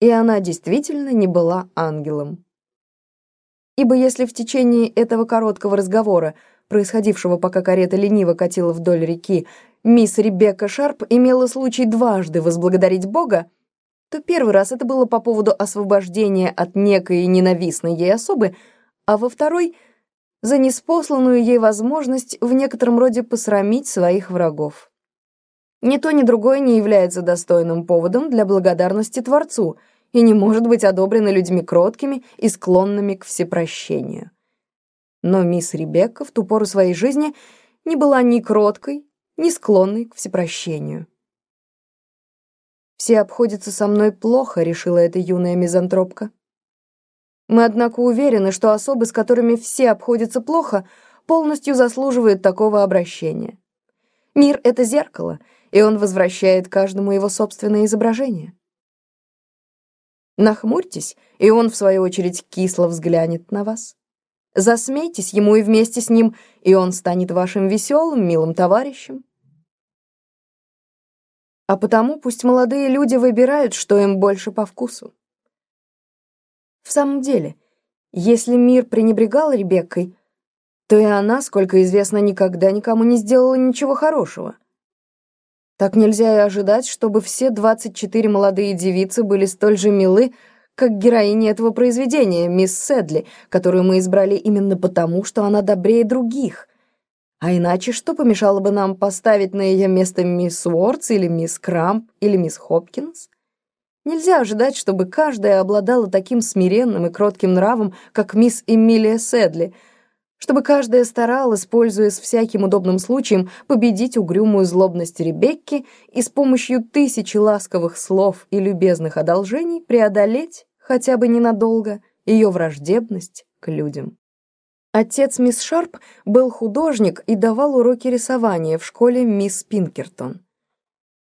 И она действительно не была ангелом. Ибо если в течение этого короткого разговора, происходившего пока карета лениво катила вдоль реки, мисс Ребекка Шарп имела случай дважды возблагодарить Бога, то первый раз это было по поводу освобождения от некой ненавистной ей особы, а во второй — за неспосланную ей возможность в некотором роде посрамить своих врагов. Ни то, ни другое не является достойным поводом для благодарности Творцу и не может быть одобрено людьми кроткими и склонными к всепрощению. Но мисс Ребекка в ту пору своей жизни не была ни кроткой, ни склонной к всепрощению. «Все обходятся со мной плохо», — решила эта юная мизантропка. Мы, однако, уверены, что особы, с которыми все обходятся плохо, полностью заслуживают такого обращения. Мир — это зеркало, и он возвращает каждому его собственное изображение. Нахмурьтесь, и он, в свою очередь, кисло взглянет на вас. Засмейтесь ему и вместе с ним, и он станет вашим веселым, милым товарищем. А потому пусть молодые люди выбирают, что им больше по вкусу. В самом деле, если мир пренебрегал Ребеккой, то и она, сколько известно, никогда никому не сделала ничего хорошего. Так нельзя и ожидать, чтобы все 24 молодые девицы были столь же милы, как героини этого произведения, мисс Седли, которую мы избрали именно потому, что она добрее других. А иначе что помешало бы нам поставить на ее место мисс Уортс или мисс Крамп или мисс Хопкинс? Нельзя ожидать, чтобы каждая обладала таким смиренным и кротким нравом, как мисс Эмилия Седли, чтобы каждая старалась, пользуясь всяким удобным случаем, победить угрюмую злобность Ребекки и с помощью тысячи ласковых слов и любезных одолжений преодолеть, хотя бы ненадолго, ее враждебность к людям. Отец мисс Шарп был художник и давал уроки рисования в школе мисс Пинкертон.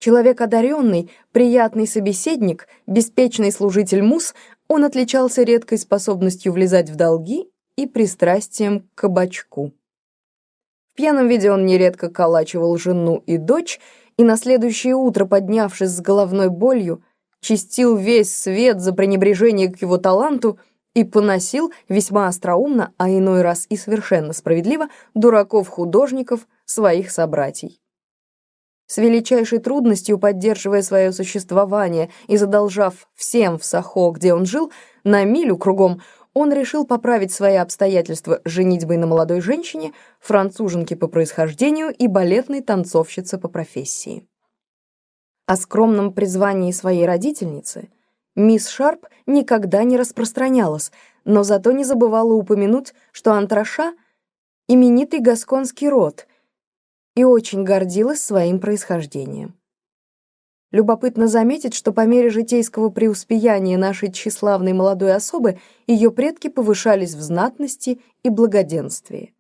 Человек одаренный, приятный собеседник, беспечный служитель мус, он отличался редкой способностью влезать в долги и пристрастием к кабачку. В пьяном виде он нередко калачивал жену и дочь, и на следующее утро, поднявшись с головной болью, чистил весь свет за пренебрежение к его таланту и поносил весьма остроумно, а иной раз и совершенно справедливо, дураков-художников своих собратьей. С величайшей трудностью поддерживая свое существование и задолжав всем в Сахо, где он жил, на милю кругом, он решил поправить свои обстоятельства женитьбой на молодой женщине, француженке по происхождению и балетной танцовщице по профессии. О скромном призвании своей родительницы мисс Шарп никогда не распространялась, но зато не забывала упомянуть, что Антраша — именитый гасконский род — и очень гордилась своим происхождением. Любопытно заметить, что по мере житейского преуспеяния нашей тщеславной молодой особы ее предки повышались в знатности и благоденствии.